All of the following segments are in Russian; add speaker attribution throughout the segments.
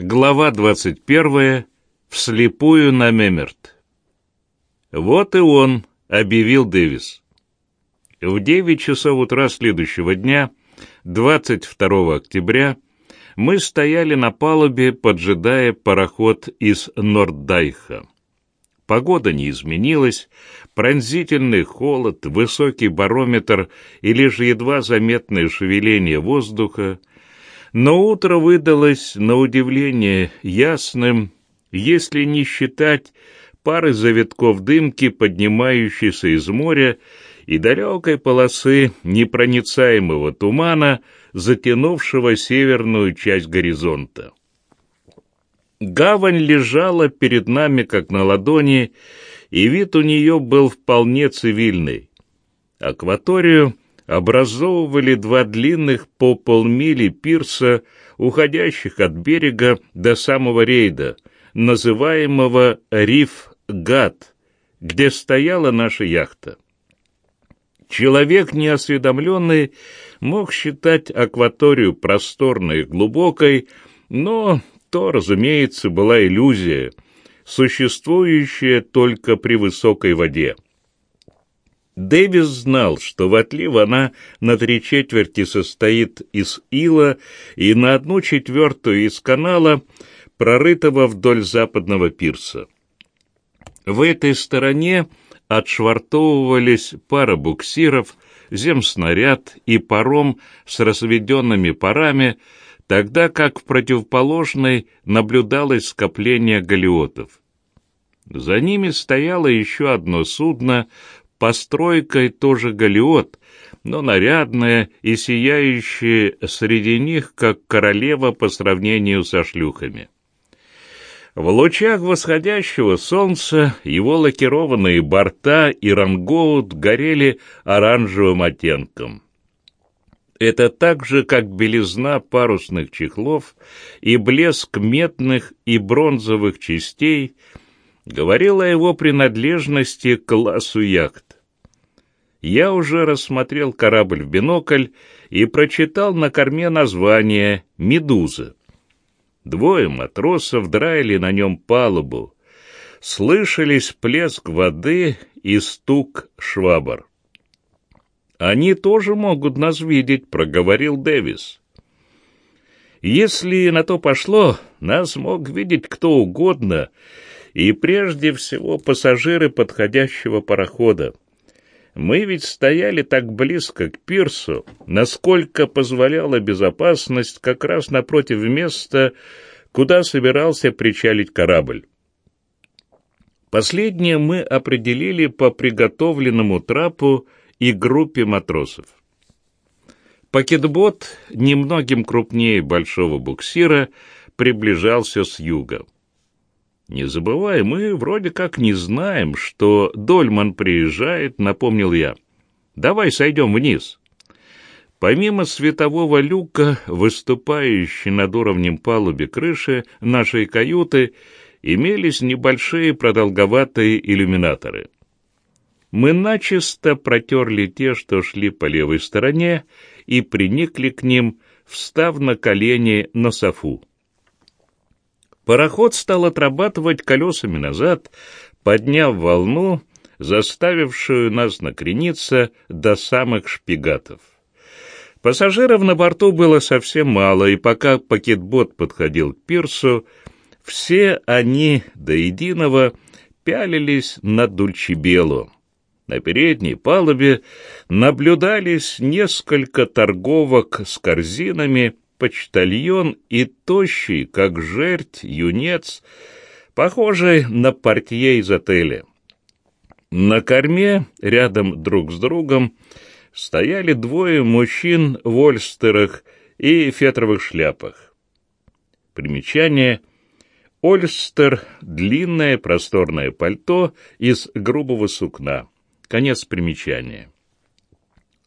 Speaker 1: Глава 21. Вслепую на Мемерт. «Вот и он», — объявил Дэвис. В 9 часов утра следующего дня, 22 октября, мы стояли на палубе, поджидая пароход из Норддайха. Погода не изменилась, пронзительный холод, высокий барометр и лишь едва заметное шевеление воздуха — но утро выдалось, на удивление, ясным, если не считать пары завитков дымки, поднимающейся из моря, и далекой полосы непроницаемого тумана, затянувшего северную часть горизонта. Гавань лежала перед нами, как на ладони, и вид у нее был вполне цивильный. Акваторию образовывали два длинных по полмили пирса, уходящих от берега до самого рейда, называемого Риф-Гат, где стояла наша яхта. Человек неосведомленный мог считать акваторию просторной и глубокой, но то, разумеется, была иллюзия, существующая только при высокой воде. Дэвис знал, что в отлив она на три четверти состоит из ила и на одну четвертую из канала, прорытого вдоль западного пирса. В этой стороне отшвартовывались пара буксиров, земснаряд и паром с разведенными парами, тогда как в противоположной наблюдалось скопление галиотов. За ними стояло еще одно судно, постройкой тоже галиот, но нарядная и сияющая среди них, как королева по сравнению со шлюхами. В лучах восходящего солнца его лакированные борта и рангоут горели оранжевым оттенком. Это так же, как белизна парусных чехлов и блеск медных и бронзовых частей говорил о его принадлежности к классу яхт я уже рассмотрел корабль в бинокль и прочитал на корме название «Медуза». Двое матросов драили на нем палубу. Слышались плеск воды и стук швабр. «Они тоже могут нас видеть», — проговорил Дэвис. «Если на то пошло, нас мог видеть кто угодно, и прежде всего пассажиры подходящего парохода. Мы ведь стояли так близко к пирсу, насколько позволяла безопасность как раз напротив места, куда собирался причалить корабль. Последнее мы определили по приготовленному трапу и группе матросов. Пакетбот, немногим крупнее большого буксира, приближался с юга. «Не забывай, мы вроде как не знаем, что Дольман приезжает», — напомнил я. «Давай сойдем вниз». Помимо светового люка, выступающей над уровнем палуби крыши нашей каюты, имелись небольшие продолговатые иллюминаторы. Мы начисто протерли те, что шли по левой стороне, и приникли к ним, встав на колени на софу. Пароход стал отрабатывать колесами назад, подняв волну, заставившую нас накрениться до самых шпигатов. Пассажиров на борту было совсем мало, и пока пакетбот подходил к пирсу, все они до единого пялились на Дульчебелу. На передней палубе наблюдались несколько торговок с корзинами почтальон и тощий, как жерть, юнец, похожий на портье из отеля. На корме, рядом друг с другом, стояли двое мужчин в ольстерах и фетровых шляпах. Примечание. Ольстер — длинное просторное пальто из грубого сукна. Конец примечания.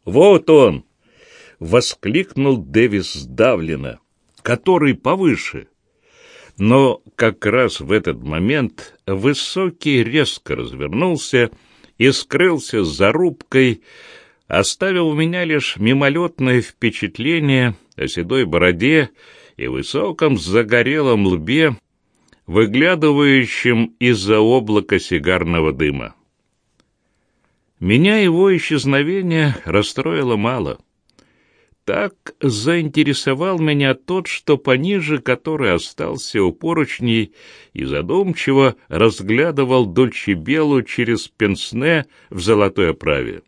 Speaker 1: «Вот он!» Воскликнул Дэвис сдавленно. «Который повыше?» Но как раз в этот момент Высокий резко развернулся и скрылся за рубкой, оставив у меня лишь мимолетное впечатление о седой бороде и высоком загорелом лбе, выглядывающем из-за облака сигарного дыма. Меня его исчезновение расстроило мало. Так заинтересовал меня тот, что пониже, который остался у поручней и задумчиво разглядывал Дольчебелу через пенсне в золотой оправе.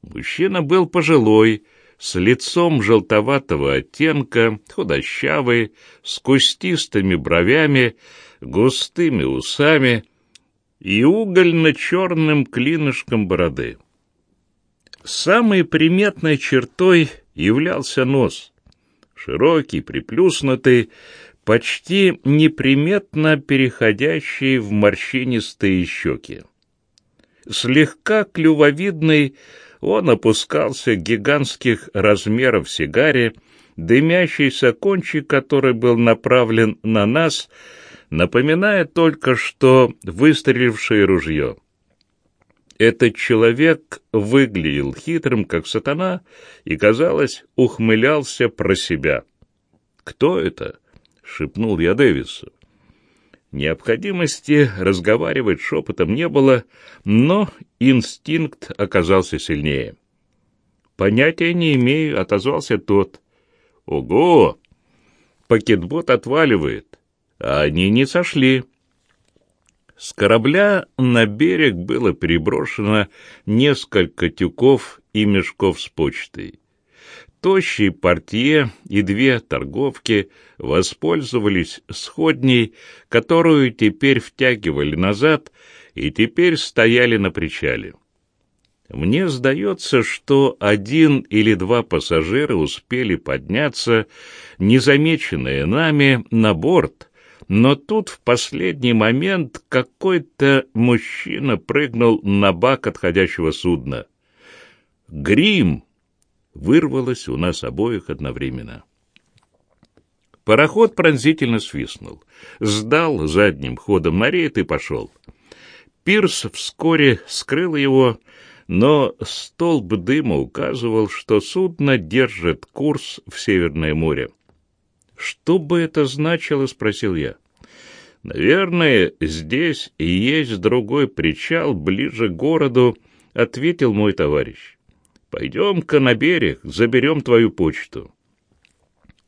Speaker 1: Мужчина был пожилой, с лицом желтоватого оттенка, худощавый, с кустистыми бровями, густыми усами и угольно-черным клинышком бороды. Самой приметной чертой являлся нос. Широкий, приплюснутый, почти неприметно переходящий в морщинистые щеки. Слегка клювовидный, он опускался гигантских размеров сигаре, дымящийся кончик, который был направлен на нас, напоминая только что выстрелившее ружье. Этот человек выглядел хитрым, как сатана, и, казалось, ухмылялся про себя. «Кто это?» — шепнул я Дэвису. Необходимости разговаривать шепотом не было, но инстинкт оказался сильнее. «Понятия не имею», — отозвался тот. «Ого! Пакетбот отваливает, а они не сошли». С корабля на берег было переброшено несколько тюков и мешков с почтой. Тощий портье и две торговки воспользовались сходней, которую теперь втягивали назад и теперь стояли на причале. Мне сдается, что один или два пассажира успели подняться, незамеченные нами, на борт, но тут в последний момент какой-то мужчина прыгнул на бак отходящего судна. «Грим!» вырвалось у нас обоих одновременно. Пароход пронзительно свистнул, сдал задним ходом на рейд и пошел. Пирс вскоре скрыл его, но столб дыма указывал, что судно держит курс в Северное море. «Что бы это значило?» — спросил я. «Наверное, здесь есть другой причал ближе к городу», — ответил мой товарищ. Пойдем-ка на берег, заберем твою почту.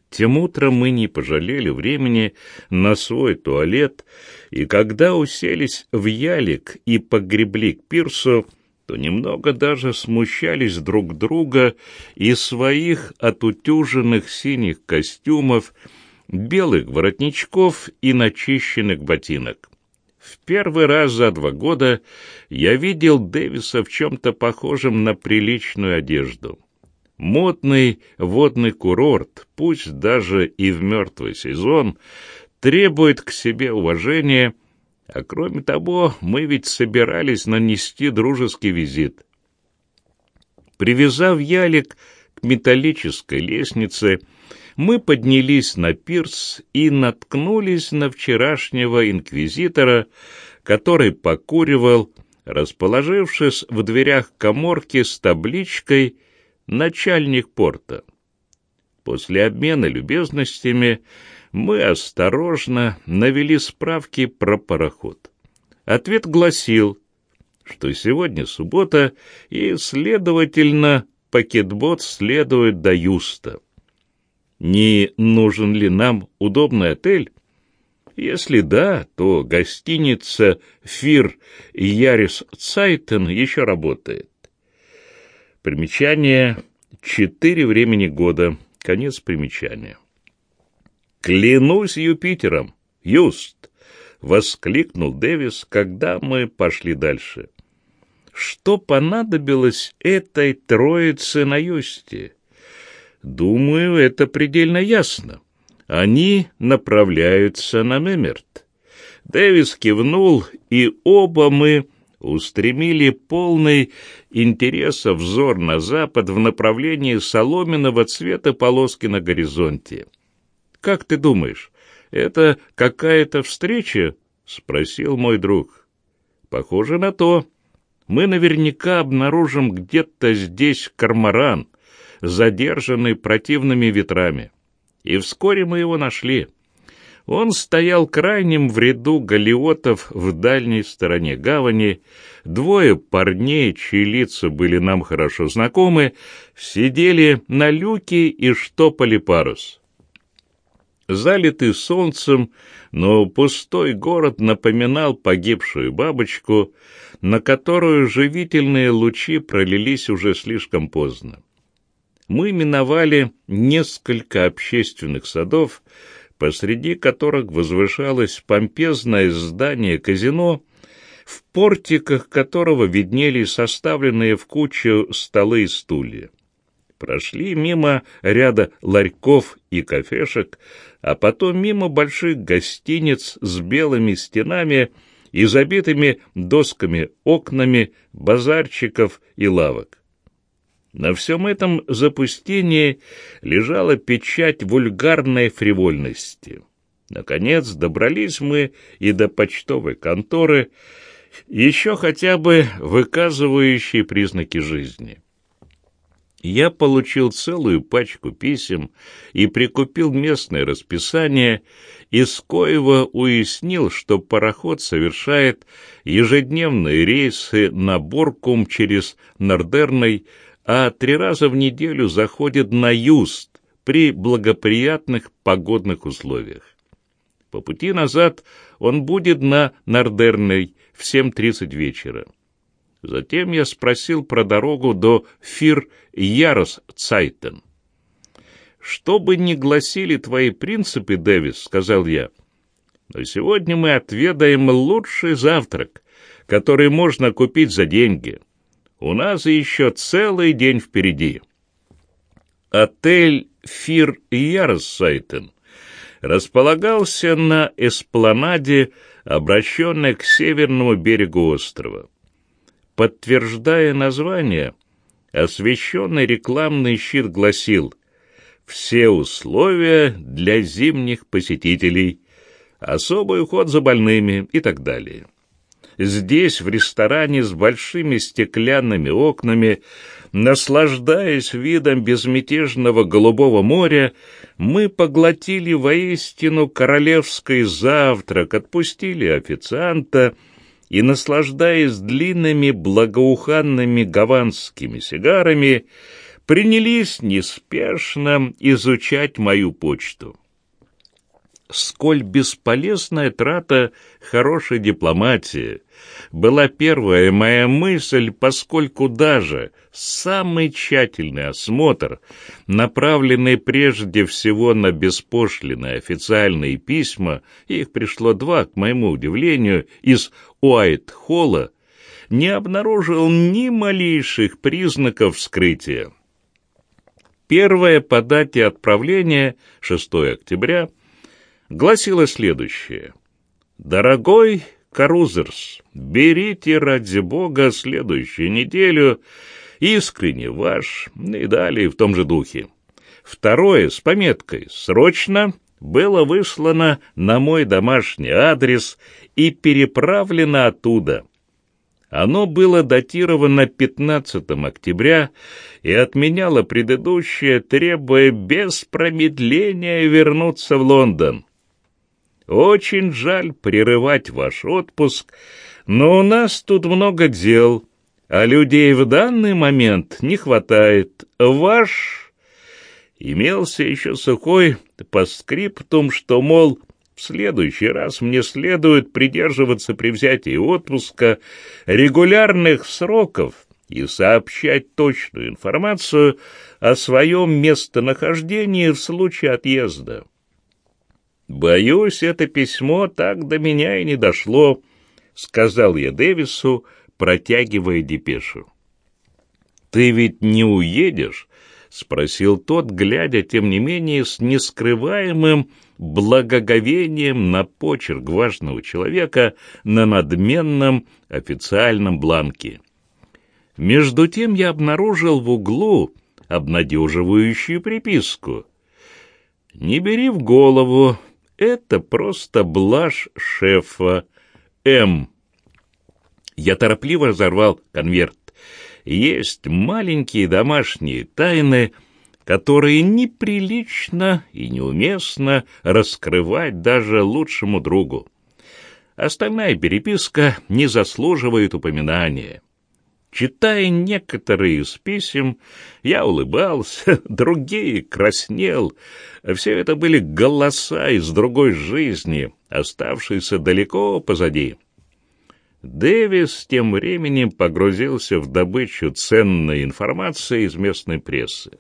Speaker 1: Тем утром мы не пожалели времени на свой туалет, и когда уселись в ялик и погребли к пирсу, то немного даже смущались друг друга и своих отутюженных синих костюмов, белых воротничков и начищенных ботинок. В первый раз за два года я видел Дэвиса в чем-то похожем на приличную одежду. Модный водный курорт, пусть даже и в мертвый сезон, требует к себе уважения, а кроме того, мы ведь собирались нанести дружеский визит. Привязав ялик к металлической лестнице, мы поднялись на пирс и наткнулись на вчерашнего инквизитора, который покуривал, расположившись в дверях коморки с табличкой «Начальник порта». После обмена любезностями мы осторожно навели справки про пароход. Ответ гласил, что сегодня суббота, и, следовательно, пакетбот следует до Юста не нужен ли нам удобный отель. Если да, то гостиница «Фир Ярис Цайтен» еще работает. Примечание «Четыре времени года». Конец примечания. «Клянусь Юпитером! Юст!» — воскликнул Дэвис, когда мы пошли дальше. «Что понадобилось этой троице на Юсте?» Думаю, это предельно ясно. Они направляются на Мемерт. Дэвис кивнул, и оба мы устремили полный интереса взор на запад в направлении соломенного цвета полоски на горизонте. «Как ты думаешь, это какая-то встреча?» — спросил мой друг. «Похоже на то. Мы наверняка обнаружим где-то здесь кармаран, задержанный противными ветрами. И вскоре мы его нашли. Он стоял крайним в ряду галиотов в дальней стороне гавани. Двое парней, чьи лица были нам хорошо знакомы, сидели на люке и штопали парус. Залитый солнцем, но пустой город напоминал погибшую бабочку, на которую живительные лучи пролились уже слишком поздно. Мы миновали несколько общественных садов, посреди которых возвышалось помпезное здание казино, в портиках которого виднелись составленные в кучу столы и стулья. Прошли мимо ряда ларьков и кафешек, а потом мимо больших гостиниц с белыми стенами и забитыми досками окнами, базарчиков и лавок. На всем этом запустении лежала печать вульгарной фривольности. Наконец добрались мы и до почтовой конторы, еще хотя бы выказывающей признаки жизни. Я получил целую пачку писем и прикупил местное расписание, из коего уяснил, что пароход совершает ежедневные рейсы на Боркум через Нордерной, а три раза в неделю заходит на Юст при благоприятных погодных условиях. По пути назад он будет на Нордерной в 7.30 вечера. Затем я спросил про дорогу до Vier Jahreszeiten. «Что бы ни гласили твои принципы, Дэвис, — сказал я, — но сегодня мы отведаем лучший завтрак, который можно купить за деньги». У нас еще целый день впереди. Отель «Фир Ярсайтен» располагался на эспланаде, обращенной к северному берегу острова. Подтверждая название, освещенный рекламный щит гласил «Все условия для зимних посетителей», «Особый уход за больными» и так далее. Здесь, в ресторане с большими стеклянными окнами, наслаждаясь видом безмятежного голубого моря, мы поглотили воистину королевский завтрак, отпустили официанта и, наслаждаясь длинными благоуханными гаванскими сигарами, принялись неспешно изучать мою почту сколь бесполезная трата хорошей дипломатии была первая моя мысль, поскольку даже самый тщательный осмотр, направленный прежде всего на беспошлинные официальные письма, их пришло два, к моему удивлению, из Уайт-Холла, не обнаружил ни малейших признаков вскрытия. Первое по дате отправления, 6 октября, гласило следующее. «Дорогой Карузерс, берите ради бога следующую неделю, искренне ваш, и далее в том же духе. Второе, с пометкой «Срочно» было выслано на мой домашний адрес и переправлено оттуда. Оно было датировано 15 октября и отменяло предыдущее, требуя без промедления вернуться в Лондон. Очень жаль прерывать ваш отпуск, но у нас тут много дел, а людей в данный момент не хватает. Ваш имелся еще сухой постскриптум, что, мол, в следующий раз мне следует придерживаться при взятии отпуска регулярных сроков и сообщать точную информацию о своем местонахождении в случае отъезда. «Боюсь, это письмо так до меня и не дошло», — сказал я Дэвису, протягивая депешу. «Ты ведь не уедешь?» — спросил тот, глядя, тем не менее, с нескрываемым благоговением на почерк важного человека на надменном официальном бланке. Между тем я обнаружил в углу обнадеживающую приписку. «Не бери в голову, это просто блажь шефа. М. Я торопливо разорвал конверт. Есть маленькие домашние тайны, которые неприлично и неуместно раскрывать даже лучшему другу. Остальная переписка не заслуживает упоминания. Читая некоторые из писем, я улыбался, другие краснел. Все это были голоса из другой жизни, оставшиеся далеко позади. Дэвис тем временем погрузился в добычу ценной информации из местной прессы.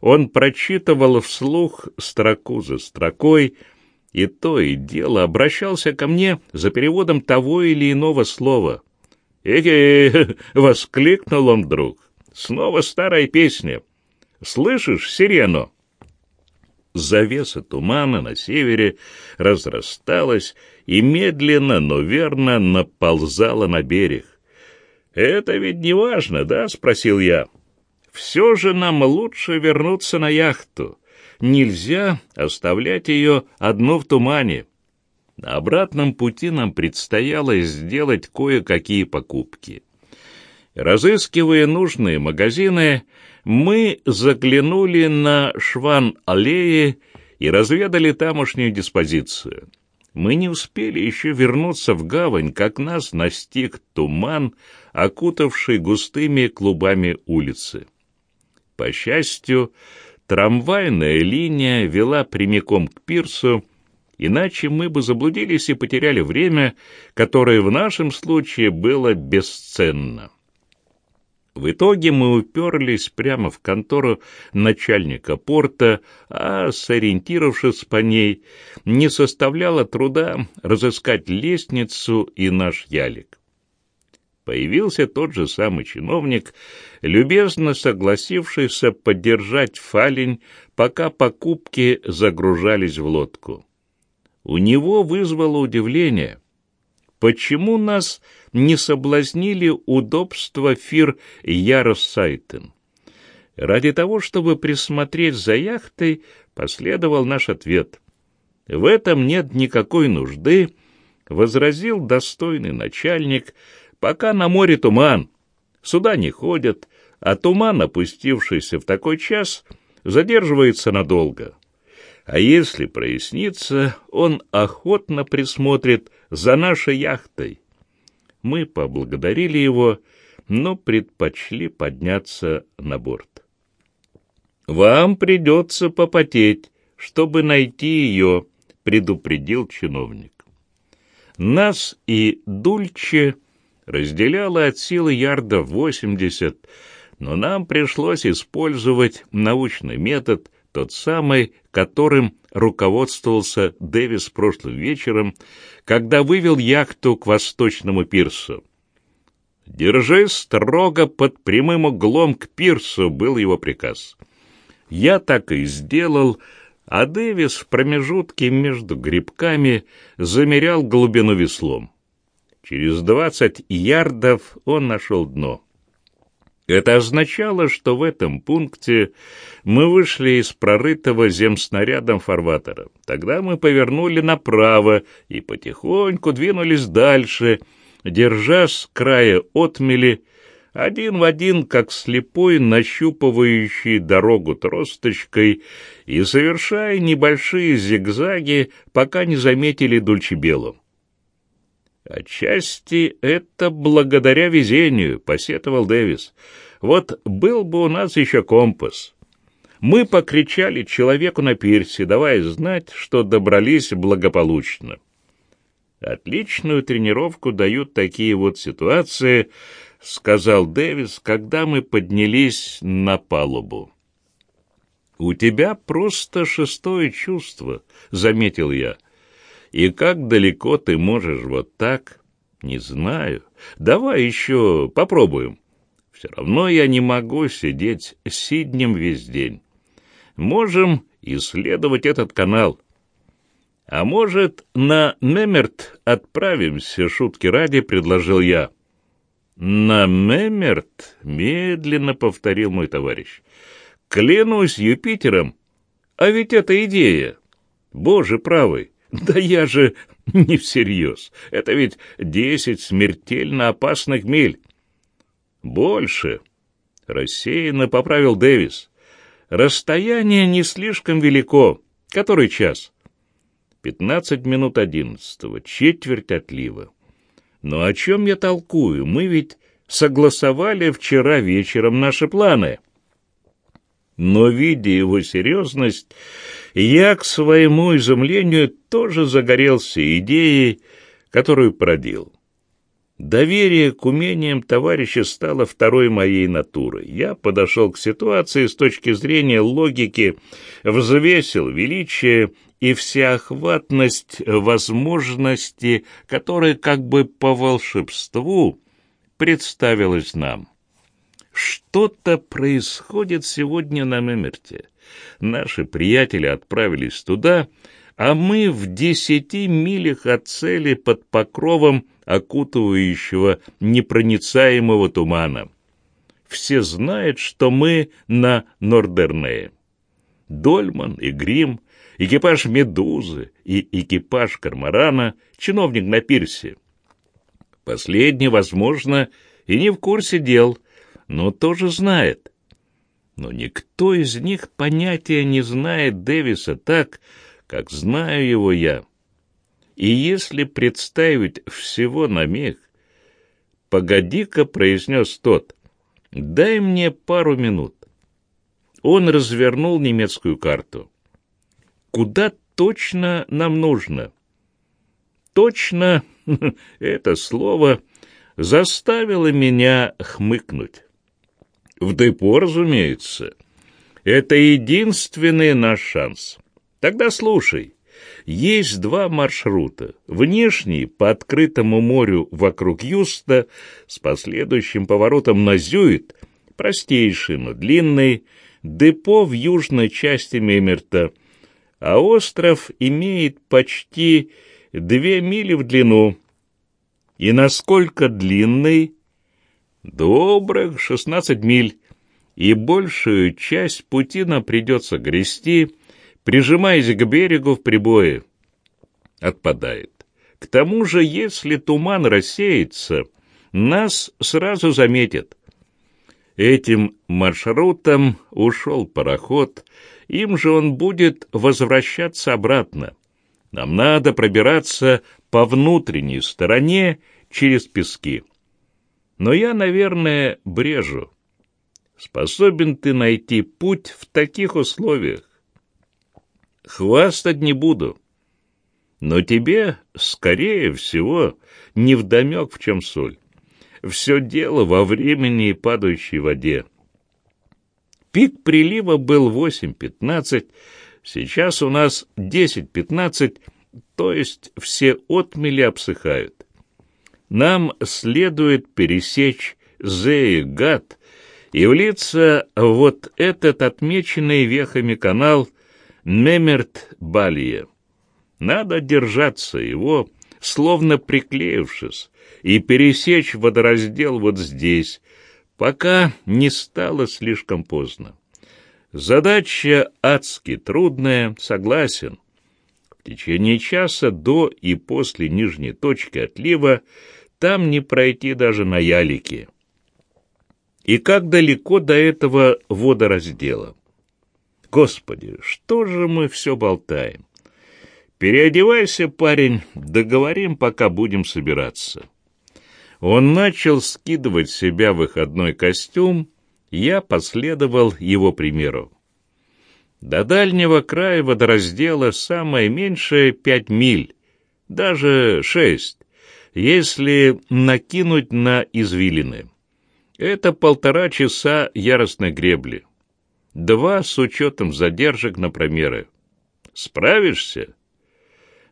Speaker 1: Он прочитывал вслух строку за строкой, и то и дело обращался ко мне за переводом того или иного слова. «Эге!» — воскликнул он вдруг. «Снова старая песня. Слышишь сирену?» Завеса тумана на севере разрасталась и медленно, но верно наползала на берег. «Это ведь не важно, да?» — спросил я. «Все же нам лучше вернуться на яхту. Нельзя оставлять ее одну в тумане». На обратном пути нам предстояло сделать кое-какие покупки. Разыскивая нужные магазины, мы заглянули на Шван-аллее и разведали тамошнюю диспозицию. Мы не успели еще вернуться в гавань, как нас настиг туман, окутавший густыми клубами улицы. По счастью, трамвайная линия вела прямиком к пирсу, иначе мы бы заблудились и потеряли время, которое в нашем случае было бесценно. В итоге мы уперлись прямо в контору начальника порта, а, сориентировавшись по ней, не составляло труда разыскать лестницу и наш ялик. Появился тот же самый чиновник, любезно согласившийся поддержать фалень, пока покупки загружались в лодку. У него вызвало удивление — Почему нас не соблазнили удобства фир Яроссайтен? Ради того, чтобы присмотреть за яхтой, последовал наш ответ. В этом нет никакой нужды, возразил достойный начальник, пока на море туман. Сюда не ходят, а туман, опустившийся в такой час, задерживается надолго. А если прояснится, он охотно присмотрит за нашей яхтой. Мы поблагодарили его, но предпочли подняться на борт. «Вам придется попотеть, чтобы найти ее», — предупредил чиновник. Нас и Дульче разделяло от силы ярдов восемьдесят, но нам пришлось использовать научный метод, тот самый, которым руководствовался Дэвис прошлым вечером, когда вывел яхту к восточному пирсу. «Держи строго под прямым углом к пирсу», — был его приказ. Я так и сделал, а Дэвис в промежутке между грибками замерял глубину веслом. Через двадцать ярдов он нашел дно. Это означало, что в этом пункте мы вышли из прорытого земснарядом фарватера. Тогда мы повернули направо и потихоньку двинулись дальше, держа с края отмели, один в один, как слепой, нащупывающий дорогу тросточкой и совершая небольшие зигзаги, пока не заметили Дульчебелу. «Отчасти это благодаря везению», — посетовал Дэвис. «Вот был бы у нас еще компас». Мы покричали человеку на пирсе, давая знать, что добрались благополучно. Отличную тренировку дают такие вот ситуации, сказал Дэвис, когда мы поднялись на палубу. У тебя просто шестое чувство, заметил я. И как далеко ты можешь вот так? Не знаю. Давай еще попробуем. Все равно я не могу сидеть сиднем весь день. Можем исследовать этот канал. А может, на Мемерт отправимся, шутки ради, предложил я. На Мемерт, медленно повторил мой товарищ. Клянусь Юпитером, а ведь это идея. Боже правый, да я же не всерьез. Это ведь десять смертельно опасных миль. Больше. Рассеянно поправил Дэвис. Расстояние не слишком велико. Который час? Пятнадцать минут одиннадцатого, четверть отлива. Но о чем я толкую? Мы ведь согласовали вчера вечером наши планы. Но, видя его серьезность, я, к своему изумлению, тоже загорелся идеей, которую продил. Доверие к умениям товарища стало второй моей натурой. Я подошел к ситуации с точки зрения логики, взвесил величие и всеохватность возможности, которые как бы по волшебству представилась нам. Что-то происходит сегодня на Мемерте. Наши приятели отправились туда, а мы в десяти милях от цели под покровом окутывающего непроницаемого тумана. Все знают, что мы на Нордернее. Дольман и Грим, экипаж «Медузы» и экипаж «Кармарана», чиновник на пирсе. Последний, возможно, и не в курсе дел, но тоже знает. Но никто из них понятия не знает Дэвиса так, как знаю его я. И если представить всего на миг, «Погоди-ка», — произнес тот, — «дай мне пару минут». Он развернул немецкую карту. «Куда точно нам нужно?» «Точно» — это слово заставило меня хмыкнуть. В депо, разумеется. Это единственный наш шанс. Тогда слушай. Есть два маршрута. Внешний по открытому морю вокруг Юста с последующим поворотом на Зюит, простейший, но длинный, депо в южной части Мемерта, а остров имеет почти две мили в длину. И насколько длинный? Добрых шестнадцать миль, и большую часть пути нам придется грести, прижимаясь к берегу в прибое. Отпадает. К тому же, если туман рассеется, нас сразу заметят. Этим маршрутом ушел пароход, им же он будет возвращаться обратно. Нам надо пробираться по внутренней стороне через пески. Но я, наверное, брежу. Способен ты найти путь в таких условиях? Хвастать не буду. Но тебе, скорее всего, невдомек, в чем соль. Все дело во времени и падающей воде. Пик прилива был 8.15, сейчас у нас 10.15, то есть все отмели обсыхают. Нам следует пересечь Зеегат и влиться в вот этот отмеченный вехами канал Мемерт-Балия. Надо держаться его, словно приклеившись, и пересечь водораздел вот здесь, пока не стало слишком поздно. Задача адски трудная, согласен. В течение часа до и после нижней точки отлива там не пройти даже на ялике. И как далеко до этого водораздела? Господи, что же мы все болтаем? Переодевайся, парень, договорим, пока будем собираться. Он начал скидывать с себя выходной костюм, я последовал его примеру. До дальнего края водораздела самое меньшее пять миль, даже шесть, если накинуть на извилины. Это полтора часа яростной гребли. Два с учетом задержек на промеры. Справишься?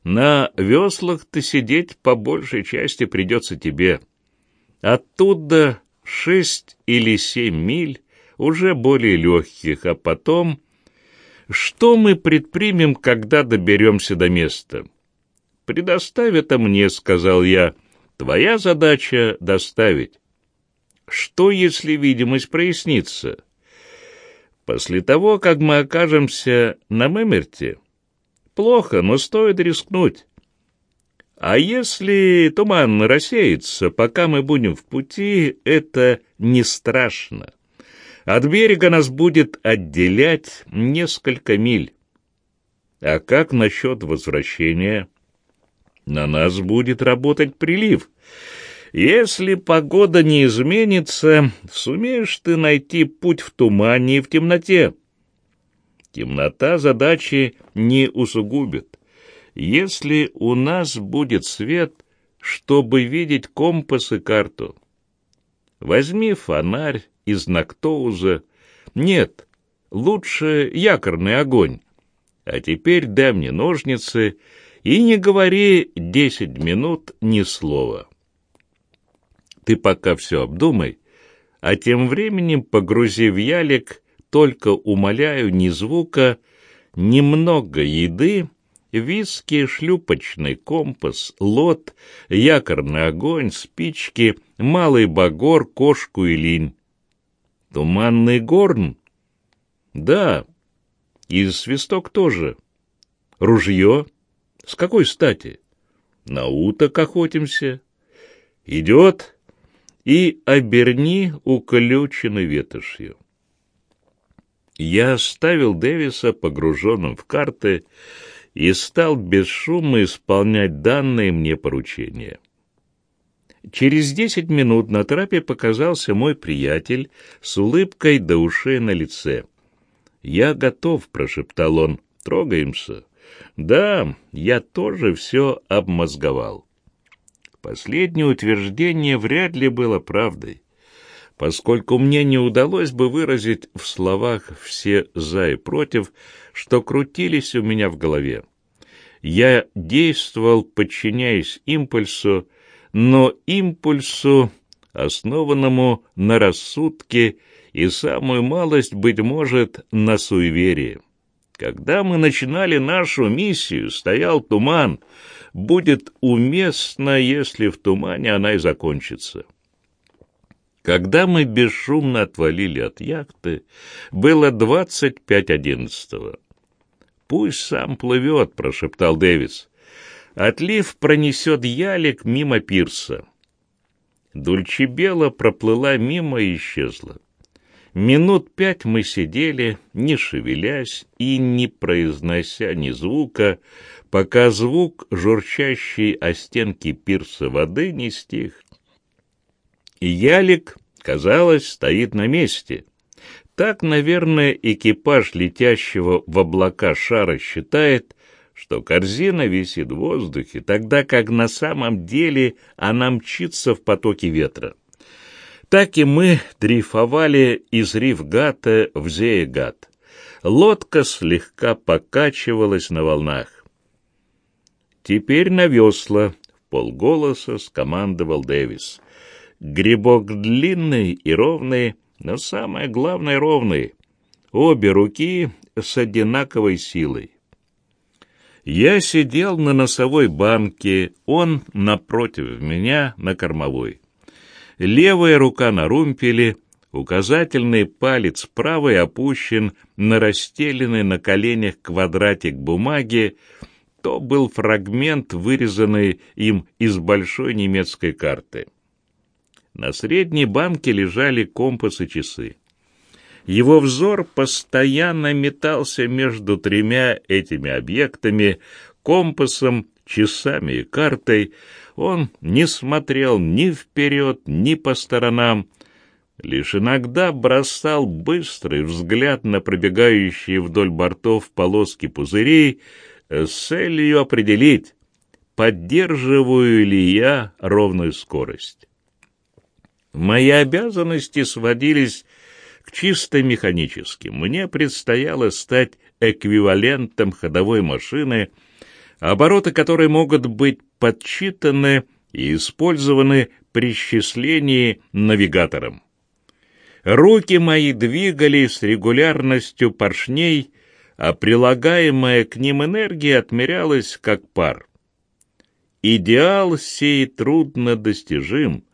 Speaker 1: На веслах-то сидеть по большей части придется тебе. Оттуда шесть или семь миль, уже более легких, а потом... Что мы предпримем, когда доберемся до места? «Предоставь это мне», — сказал я. «Твоя задача — доставить». «Что, если видимость прояснится?» «После того, как мы окажемся на Мемерте?» «Плохо, но стоит рискнуть». А если туман рассеется, пока мы будем в пути, это не страшно. От берега нас будет отделять несколько миль. А как насчет возвращения? На нас будет работать прилив. Если погода не изменится, сумеешь ты найти путь в тумане и в темноте. Темнота задачи не усугубит. Если у нас будет свет, чтобы видеть компас и карту. Возьми фонарь из Нактоуза. Нет, лучше якорный огонь. А теперь дай мне ножницы и не говори десять минут ни слова. Ты пока все обдумай, а тем временем погрузи в ялик, только умоляю ни звука, немного еды, виски, шлюпочный компас, лот, якорный огонь, спички, малый багор, кошку и линь. Туманный горн? Да. И свисток тоже. Ружье? С какой стати? На уток охотимся. Идет и оберни уключенной ветошью. Я оставил Дэвиса погруженным в карты и стал бесшумно исполнять данные мне поручения. Через десять минут на трапе показался мой приятель с улыбкой до ушей на лице. «Я готов», — прошептал он, — «трогаемся». «Да, я тоже все обмозговал». Последнее утверждение вряд ли было правдой, поскольку мне не удалось бы выразить в словах все «за» и «против», что крутились у меня в голове. Я действовал, подчиняясь импульсу, но импульсу, основанному на рассудке и самую малость, быть может, на суеверии. Когда мы начинали нашу миссию, стоял туман. Будет уместно, если в тумане она и закончится. Когда мы бесшумно отвалили от яхты, было двадцать пять одиннадцатого. «Пусть сам плывет», — прошептал Дэвис. Отлив пронесет ялик мимо пирса. Дульчебела проплыла мимо и исчезла. Минут пять мы сидели, не шевелясь и не произнося ни звука, пока звук, журчащий о стенки пирса воды, не стих. Ялик, казалось, стоит на месте. Так, наверное, экипаж летящего в облака шара считает, что корзина висит в воздухе, тогда как на самом деле она мчится в потоке ветра. Так и мы дрейфовали из Рифгата в Зеегат. Лодка слегка покачивалась на волнах. «Теперь на весла», — полголоса скомандовал Дэвис. «Грибок длинный и ровный, но самое главное — ровный. Обе руки с одинаковой силой. Я сидел на носовой банке, он напротив меня на кормовой. Левая рука на румпеле, указательный палец правый опущен на расстеленный на коленях квадратик бумаги, то был фрагмент, вырезанный им из большой немецкой карты. На средней банке лежали компас и часы. Его взор постоянно метался между тремя этими объектами, компасом, часами и картой. Он не смотрел ни вперед, ни по сторонам, лишь иногда бросал быстрый взгляд на пробегающие вдоль бортов полоски пузырей с целью определить, поддерживаю ли я ровную скорость. Мои обязанности сводились к чисто механическим. Мне предстояло стать эквивалентом ходовой машины, обороты которой могут быть подсчитаны и использованы при счислении навигатором. Руки мои двигались с регулярностью поршней, а прилагаемая к ним энергия отмерялась как пар. Идеал сей трудно достижим,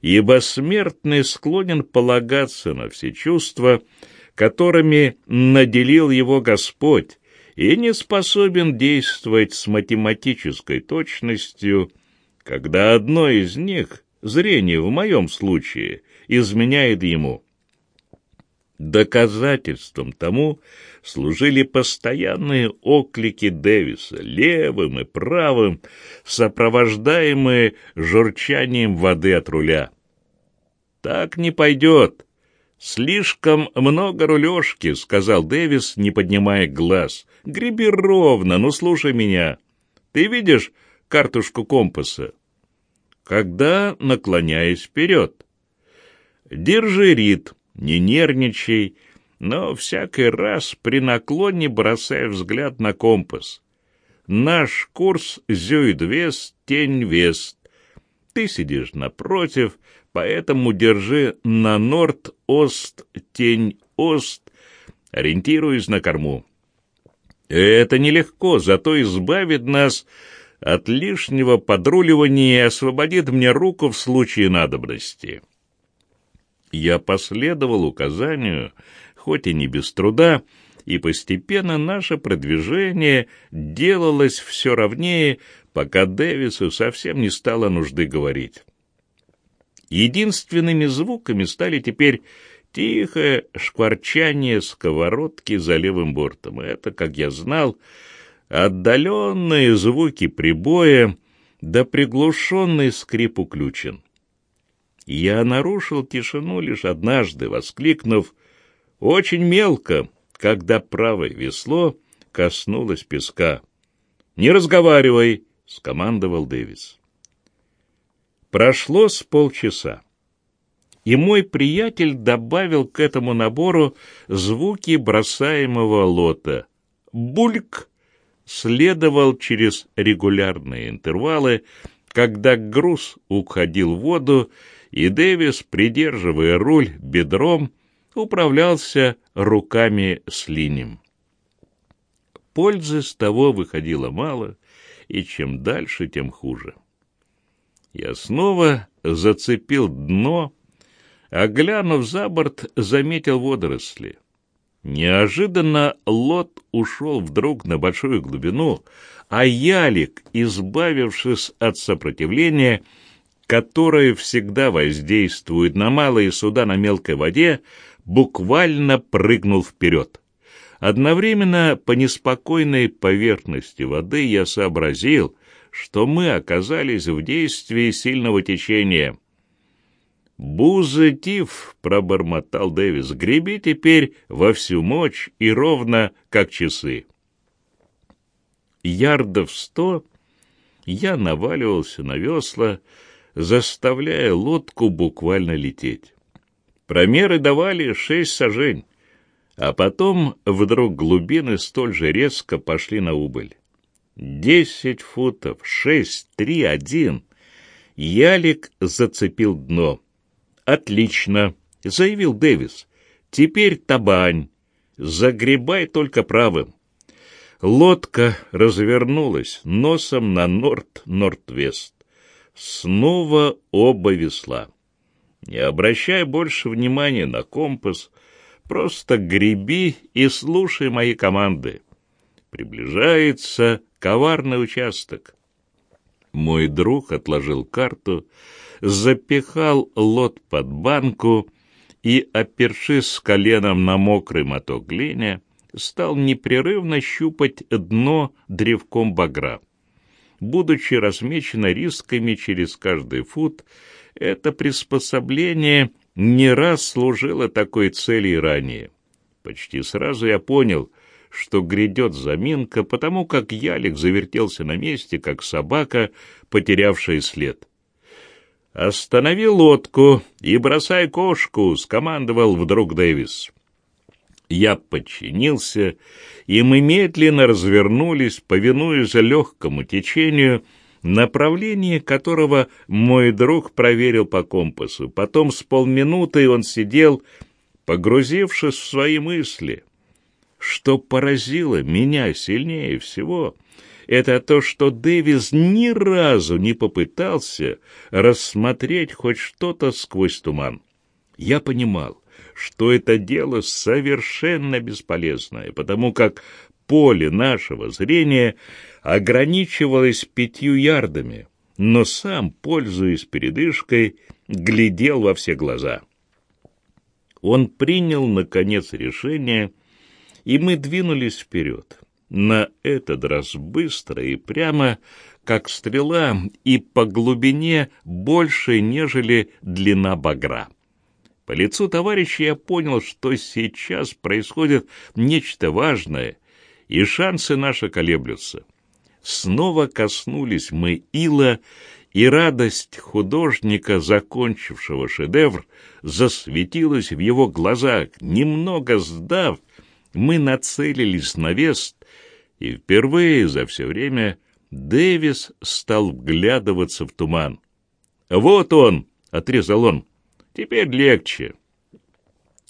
Speaker 1: ибо смертный склонен полагаться на все чувства, которыми наделил его Господь, и не способен действовать с математической точностью, когда одно из них, зрение в моем случае, изменяет ему. Доказательством тому служили постоянные оклики Дэвиса, левым и правым, сопровождаемые журчанием воды от руля. «Так не пойдет. Слишком много рулежки», — сказал Дэвис, не поднимая глаз. «Греби ровно, ну слушай меня. Ты видишь картушку компаса?» «Когда наклоняясь вперед?» «Держи рит, не нервничай, но всякий раз при наклоне бросай взгляд на компас. Наш курс Зюид-Вест, Тень-Вест. Ты сидишь напротив, поэтому держи на Норд-Ост, Тень-Ост, ориентируясь на корму. Это нелегко, зато избавит нас от лишнего подруливания и освободит мне руку в случае надобности. Я последовал указанию, хоть и не без труда, и постепенно наше продвижение делалось все ровнее, пока Дэвису совсем не стало нужды говорить. Единственными звуками стали теперь тихое шкварчание сковородки за левым бортом. Это, как я знал, отдаленные звуки прибоя да приглушенный скрип уключен. Я нарушил тишину лишь однажды, воскликнув «Очень мелко», когда правое весло коснулось песка. «Не разговаривай», — скомандовал Дэвис. Прошло с полчаса, и мой приятель добавил к этому набору звуки бросаемого лота. «Бульк» следовал через регулярные интервалы, когда груз уходил в воду, и Дэвис, придерживая руль бедром, управлялся руками с линем. Пользы с того выходило мало, и чем дальше, тем хуже. Я снова зацепил дно, а, глянув за борт, заметил водоросли. Неожиданно лот ушел вдруг на большую глубину, а ялик, избавившись от сопротивления, которое всегда воздействует на малые суда на мелкой воде, буквально прыгнул вперед. Одновременно по неспокойной поверхности воды я сообразил, что мы оказались в действии сильного течения. «Бузетив», — пробормотал Дэвис, — «греби теперь во всю мощь и ровно, как часы». Ярдов сто я наваливался на весла, заставляя лодку буквально лететь. Промеры давали шесть сажень, а потом вдруг глубины столь же резко пошли на убыль. Десять футов, шесть, три, один. Ялик зацепил дно. «Отлично», — заявил Дэвис. «Теперь табань. Загребай только правым». Лодка развернулась носом на норд-норд-вест. Снова оба весла. Не обращай больше внимания на компас, просто греби и слушай мои команды. Приближается коварный участок. Мой друг отложил карту, запихал лот под банку и, опершись коленом на мокрый моток глиня, стал непрерывно щупать дно древком багра будучи размечено рисками через каждый фут, это приспособление не раз служило такой цели ранее. Почти сразу я понял, что грядет заминка, потому как ялик завертелся на месте, как собака, потерявшая след. «Останови лодку и бросай кошку!» — скомандовал вдруг Дэвис. Я подчинился, и мы медленно развернулись, повинуясь легкому течению, направление которого мой друг проверил по компасу. Потом с полминуты он сидел, погрузившись в свои мысли. Что поразило меня сильнее всего, это то, что Дэвис ни разу не попытался рассмотреть хоть что-то сквозь туман. Я понимал, что это дело совершенно бесполезное, потому как поле нашего зрения ограничивалось пятью ярдами, но сам, пользуясь передышкой, глядел во все глаза. Он принял, наконец, решение, и мы двинулись вперед. На этот раз быстро и прямо, как стрела, и по глубине больше, нежели длина багра. По лицу товарища я понял, что сейчас происходит нечто важное, и шансы наши колеблются. Снова коснулись мы ила, и радость художника, закончившего шедевр, засветилась в его глазах. Немного сдав, мы нацелились на вест, и впервые за все время Дэвис стал вглядываться в туман. «Вот он!» — отрезал он. «Теперь легче».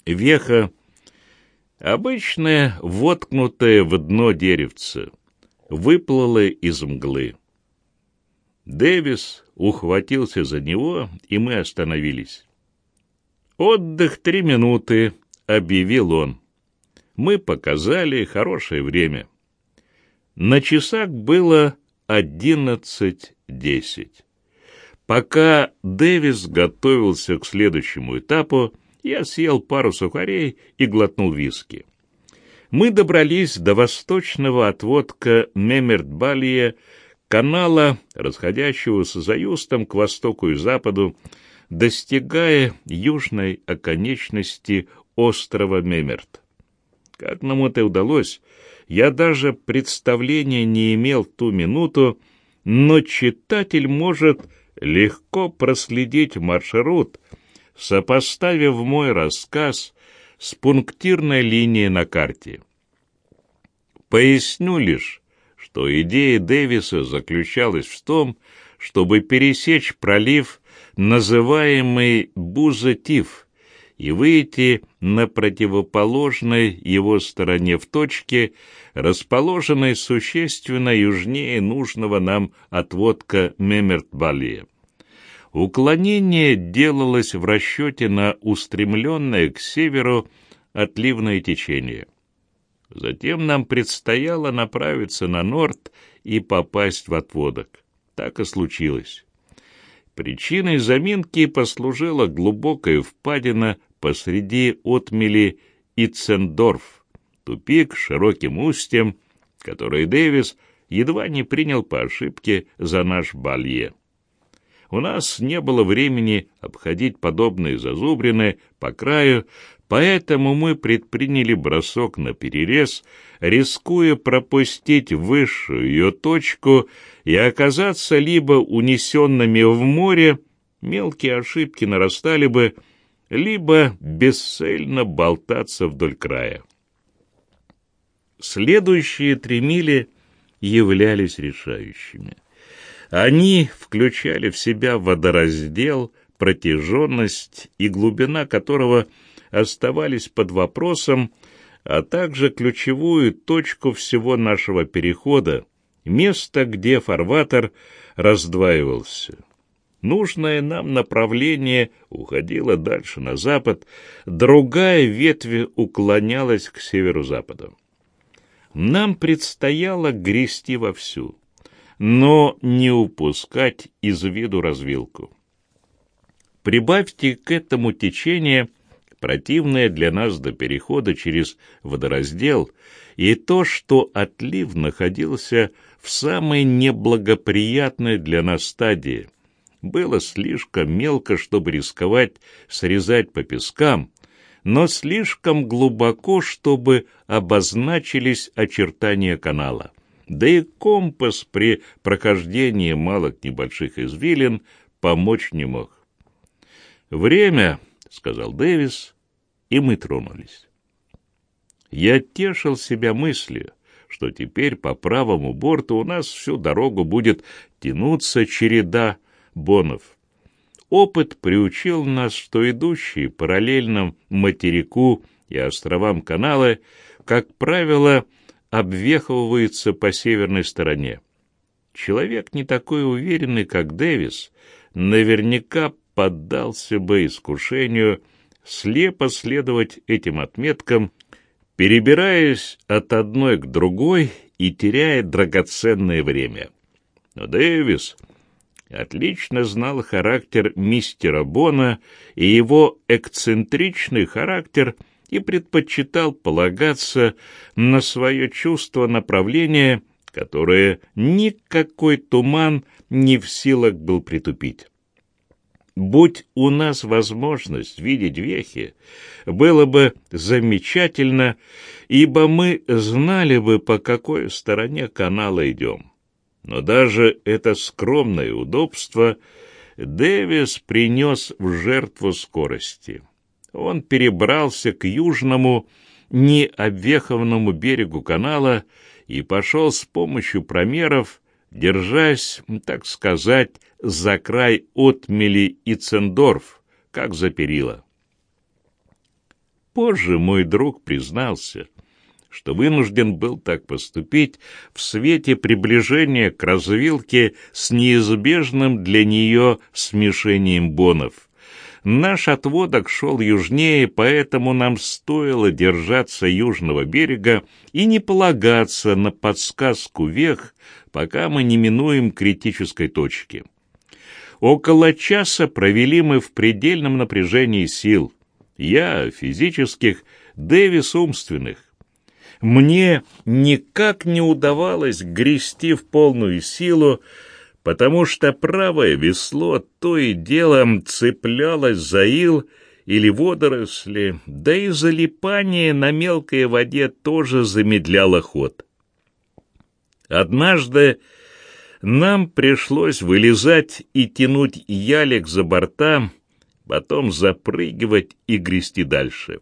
Speaker 1: Веха, обычное, воткнутое в дно деревце, выплыло из мглы. Дэвис ухватился за него, и мы остановились. «Отдых три минуты», — объявил он. Мы показали хорошее время. На часах было одиннадцать десять. Пока Дэвис готовился к следующему этапу, я съел пару сухарей и глотнул виски. Мы добрались до восточного отводка Мемертбалия, канала, расходящегося за юстом к востоку и западу, достигая южной оконечности острова Мемерт. Как нам это удалось, я даже представления не имел в ту минуту, но читатель может легко проследить маршрут, сопоставив мой рассказ с пунктирной линией на карте. Поясню лишь, что идея Дэвиса заключалась в том, чтобы пересечь пролив, называемый Бузатив, и выйти на противоположной его стороне в точке, расположенной существенно южнее нужного нам отводка Мемертбалия. Уклонение делалось в расчете на устремленное к северу отливное течение. Затем нам предстояло направиться на норд и попасть в отводок. Так и случилось. Причиной заминки послужила глубокая впадина посреди отмели Итцендорф, тупик широким устьем, который Дэвис едва не принял по ошибке за наш балье. У нас не было времени обходить подобные зазубрины по краю, поэтому мы предприняли бросок на перерез, рискуя пропустить высшую ее точку и оказаться либо унесенными в море, мелкие ошибки нарастали бы, либо бесцельно болтаться вдоль края. Следующие три мили являлись решающими. Они включали в себя водораздел, протяженность и глубина которого оставались под вопросом, а также ключевую точку всего нашего перехода, место, где фарватер раздваивался. Нужное нам направление уходило дальше на запад, другая ветвь уклонялась к северо-западу. Нам предстояло грести вовсю, но не упускать из виду развилку. Прибавьте к этому течение, противное для нас до перехода через водораздел, и то, что отлив находился в самой неблагоприятной для нас стадии, было слишком мелко, чтобы рисковать срезать по пескам, но слишком глубоко, чтобы обозначились очертания канала. Да и компас при прохождении малых небольших извилин помочь не мог. «Время», — сказал Дэвис, и мы тронулись. Я тешил себя мыслью, что теперь по правому борту у нас всю дорогу будет тянуться череда бонов. Опыт приучил нас, что идущие параллельно материку и островам канала, как правило, обвехиваются по северной стороне. Человек не такой уверенный, как Дэвис, наверняка поддался бы искушению слепо следовать этим отметкам, перебираясь от одной к другой и теряя драгоценное время. Но Дэвис отлично знал характер мистера Бона и его эксцентричный характер и предпочитал полагаться на свое чувство направления, которое никакой туман не в силах был притупить. Будь у нас возможность видеть вехи, было бы замечательно, ибо мы знали бы, по какой стороне канала идем. Но даже это скромное удобство Дэвис принес в жертву скорости. Он перебрался к южному, необвеханному берегу канала и пошел с помощью промеров, держась, так сказать, за край отмели и Цендорф, как за перила. Позже мой друг признался, что вынужден был так поступить в свете приближения к развилке с неизбежным для нее смешением бонов. Наш отводок шел южнее, поэтому нам стоило держаться южного берега и не полагаться на подсказку вех, пока мы не минуем критической точки. Около часа провели мы в предельном напряжении сил. Я физических, Дэвис умственных. Мне никак не удавалось грести в полную силу, потому что правое весло то и дело цеплялось за ил или водоросли, да и залипание на мелкой воде тоже замедляло ход. Однажды нам пришлось вылезать и тянуть ялик за борта, потом запрыгивать и грести дальше.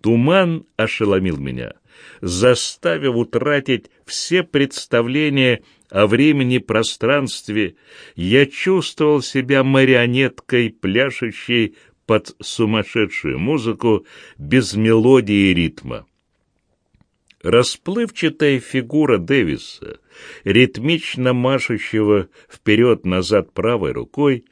Speaker 1: Туман ошеломил меня, заставив утратить все представления о времени пространстве. Я чувствовал себя марионеткой, пляшущей под сумасшедшую музыку без мелодии и ритма. Расплывчатая фигура Дэвиса, ритмично машущего вперед-назад правой рукой,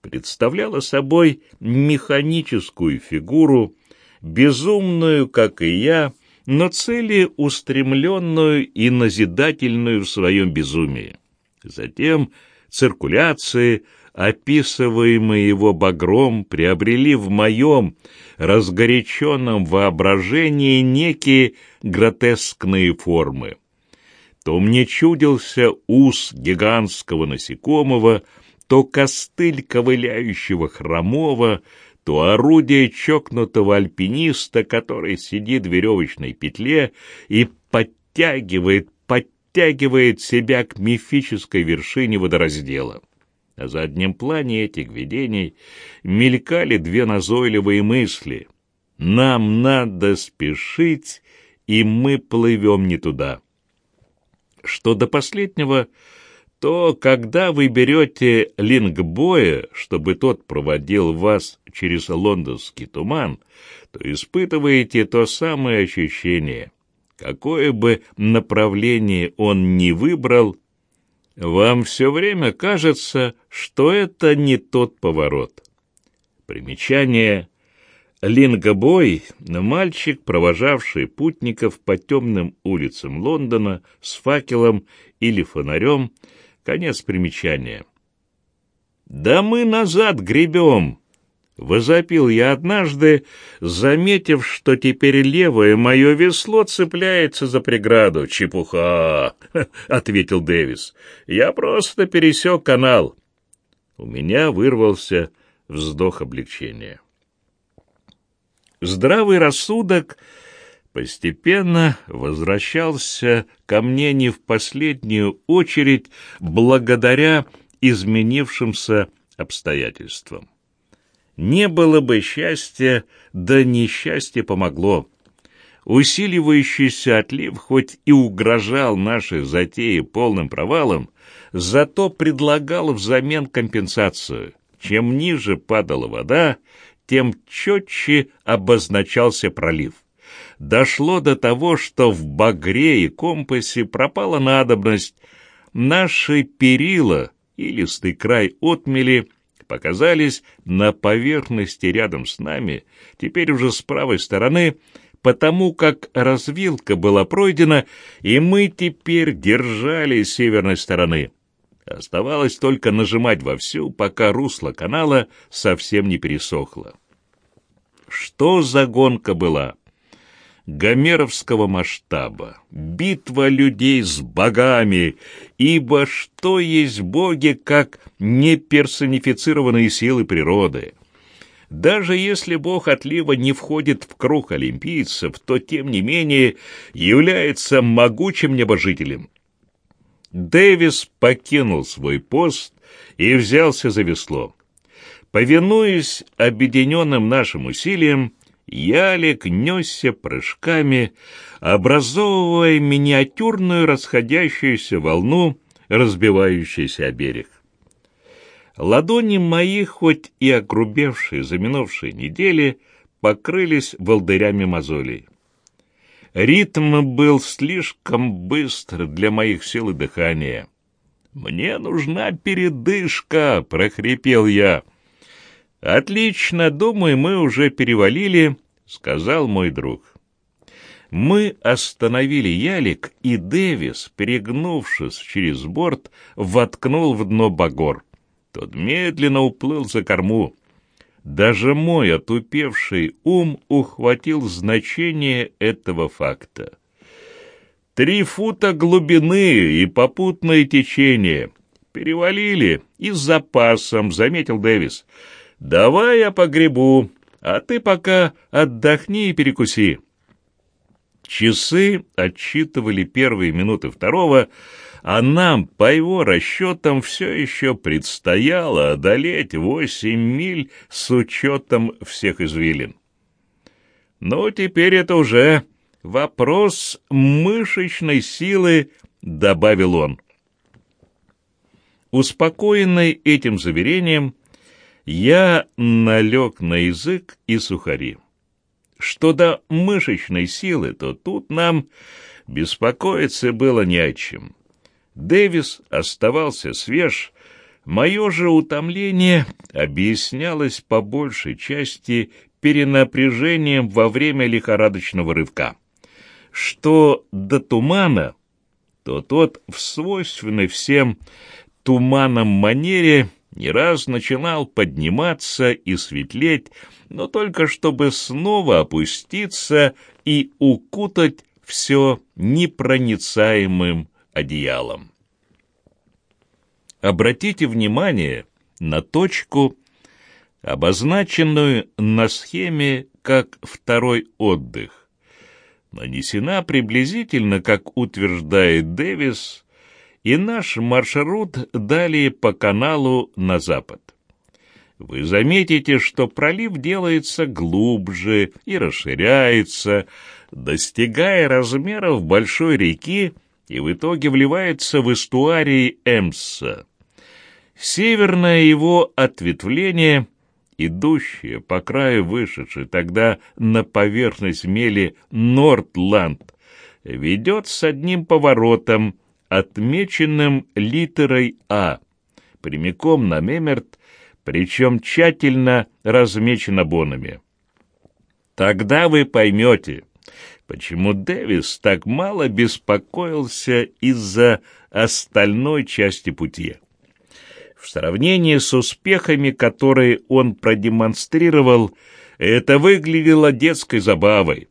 Speaker 1: представляла собой механическую фигуру, безумную, как и я, но целеустремленную и назидательную в своем безумии. Затем циркуляции, описываемые его багром, приобрели в моем разгоряченном воображении некие гротескные формы. То мне чудился ус гигантского насекомого, то костыль ковыляющего хромого, то орудие чокнутого альпиниста, который сидит в веревочной петле и подтягивает, подтягивает себя к мифической вершине водораздела. На заднем плане этих видений мелькали две назойливые мысли. «Нам надо спешить, и мы плывем не туда». Что до последнего, то когда вы берете лингбоя, чтобы тот проводил вас через лондонский туман, то испытываете то самое ощущение. Какое бы направление он ни выбрал, вам все время кажется, что это не тот поворот. Примечание Лингобой — мальчик, провожавший путников по темным улицам Лондона с факелом или фонарем — Конец примечания. «Да мы назад гребем!» — возопил я однажды, заметив, что теперь левое мое весло цепляется за преграду. «Чепуха!» — ответил Дэвис. «Я просто пересек канал». У меня вырвался вздох облегчения. Здравый рассудок постепенно возвращался ко мне не в последнюю очередь благодаря изменившимся обстоятельствам. Не было бы счастья, да несчастье помогло. Усиливающийся отлив хоть и угрожал нашей затее полным провалом, зато предлагал взамен компенсацию. Чем ниже падала вода, тем четче обозначался пролив дошло до того, что в багре и компасе пропала надобность. Наши перила и листый край отмели показались на поверхности рядом с нами, теперь уже с правой стороны, потому как развилка была пройдена, и мы теперь держали северной стороны. Оставалось только нажимать вовсю, пока русло канала совсем не пересохло. Что за гонка была? Гомеровского масштаба, битва людей с богами, ибо что есть боги, как неперсонифицированные силы природы? Даже если бог отлива не входит в круг олимпийцев, то, тем не менее, является могучим небожителем. Дэвис покинул свой пост и взялся за весло. Повинуясь объединенным нашим усилиям, ялик несся прыжками, образовывая миниатюрную расходящуюся волну, разбивающуюся о берег. Ладони мои, хоть и огрубевшие за минувшие недели, покрылись волдырями мозолей. Ритм был слишком быстр для моих сил и дыхания. «Мне нужна передышка!» — прохрипел я. «Отлично, думаю, мы уже перевалили», — сказал мой друг. Мы остановили ялик, и Дэвис, перегнувшись через борт, воткнул в дно багор. Тот медленно уплыл за корму. Даже мой отупевший ум ухватил значение этого факта. Три фута глубины и попутное течение. Перевалили и с запасом, заметил Дэвис. Давай я погребу, а ты пока отдохни и перекуси. Часы отсчитывали первые минуты второго, а нам, по его расчетам, все еще предстояло одолеть восемь миль с учетом всех извилин. Но теперь это уже вопрос мышечной силы, добавил он. Успокоенный этим заверением, я налег на язык и сухари. Что до мышечной силы, то тут нам беспокоиться было не о чем. Дэвис оставался свеж, мое же утомление объяснялось по большей части перенапряжением во время лихорадочного рывка. Что до тумана, то тот в свойственной всем туманном манере не раз начинал подниматься и светлеть, но только чтобы снова опуститься и укутать все непроницаемым одеялом. Обратите внимание на точку, обозначенную на схеме как второй отдых. Нанесена приблизительно, как утверждает Дэвис, и наш маршрут далее по каналу на запад. Вы заметите, что пролив делается глубже и расширяется, достигая размеров большой реки и в итоге вливается в эстуарий Эмса. Северное его ответвление, идущее по краю вышедшей тогда на поверхность мели Нортланд, ведет с одним поворотом, отмеченным литерой А, прямиком на Мемерт, причем тщательно размечено бонами. Тогда вы поймете, почему Дэвис так мало беспокоился из-за остальной части пути. В сравнении с успехами, которые он продемонстрировал, это выглядело детской забавой.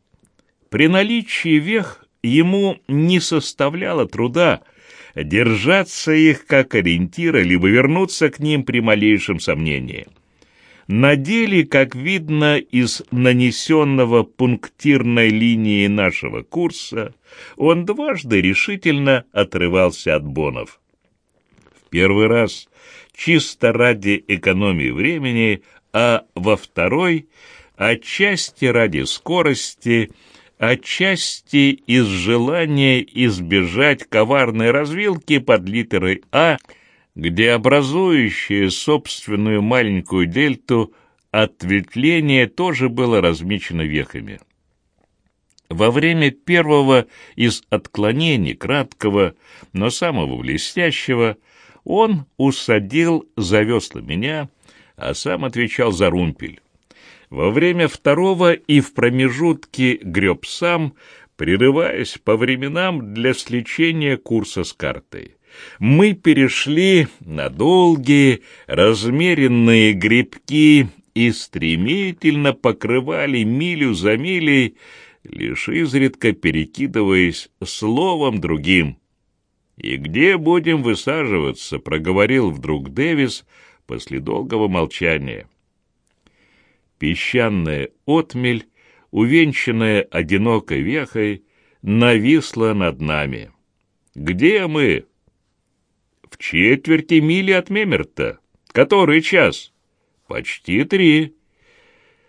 Speaker 1: При наличии вех ему не составляло труда держаться их как ориентира, либо вернуться к ним при малейшем сомнении. На деле, как видно из нанесенного пунктирной линии нашего курса, он дважды решительно отрывался от бонов. В первый раз чисто ради экономии времени, а во второй — отчасти ради скорости, отчасти из желания избежать коварной развилки под литерой «А», где образующее собственную маленькую дельту ответвление тоже было размечено вехами. Во время первого из отклонений, краткого, но самого блестящего, он усадил за весла меня, а сам отвечал за румпель. Во время второго и в промежутке греб сам, прерываясь по временам для сличения курса с картой. мы перешли на долгие, размеренные грибки и стремительно покрывали милю за милей, лишь изредка перекидываясь словом другим. «И где будем высаживаться?» — проговорил вдруг Дэвис после долгого молчания. Песчаная отмель, увенчанная одинокой вехой, нависла над нами. «Где мы?» «В четверти мили от Мемерта. Который час?» «Почти три».